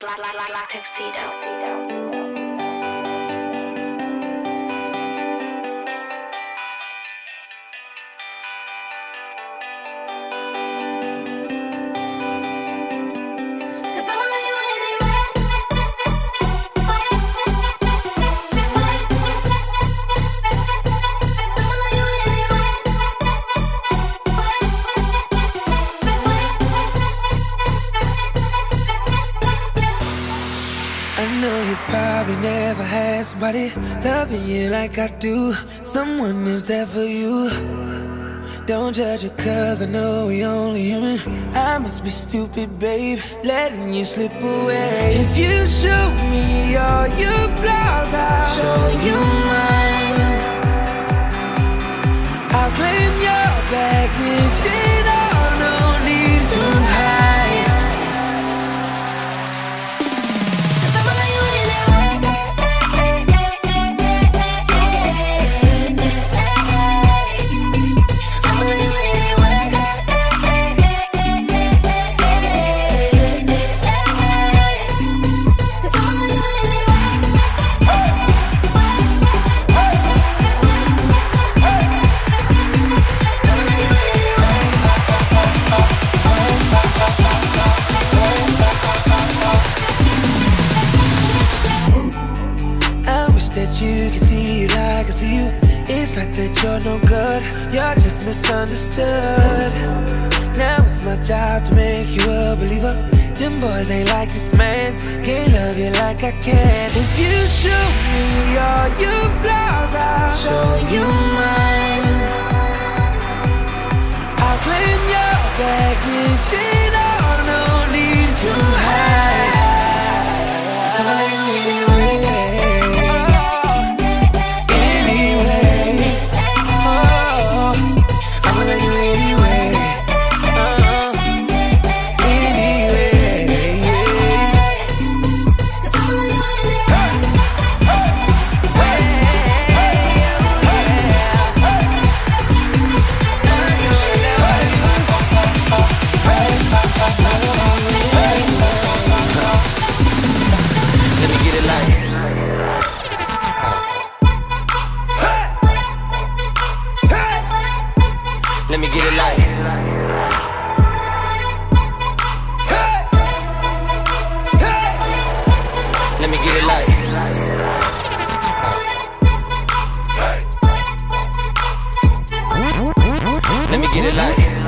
Black, black, black, black tuxedo. Probably never had somebody loving you like I do. Someone who's there for you. Don't judge it cause I know we only human. I must be stupid, babe, letting you slip away. If you show that you can see it like I see you. It's not that you're no good, you're just misunderstood. Now it's my job to make you a believer. Them boys ain't like this man, can't love you like I can. If you show me all your flaws, I'll show you mine. Let me get it like. Let me get it like. Let me get it like.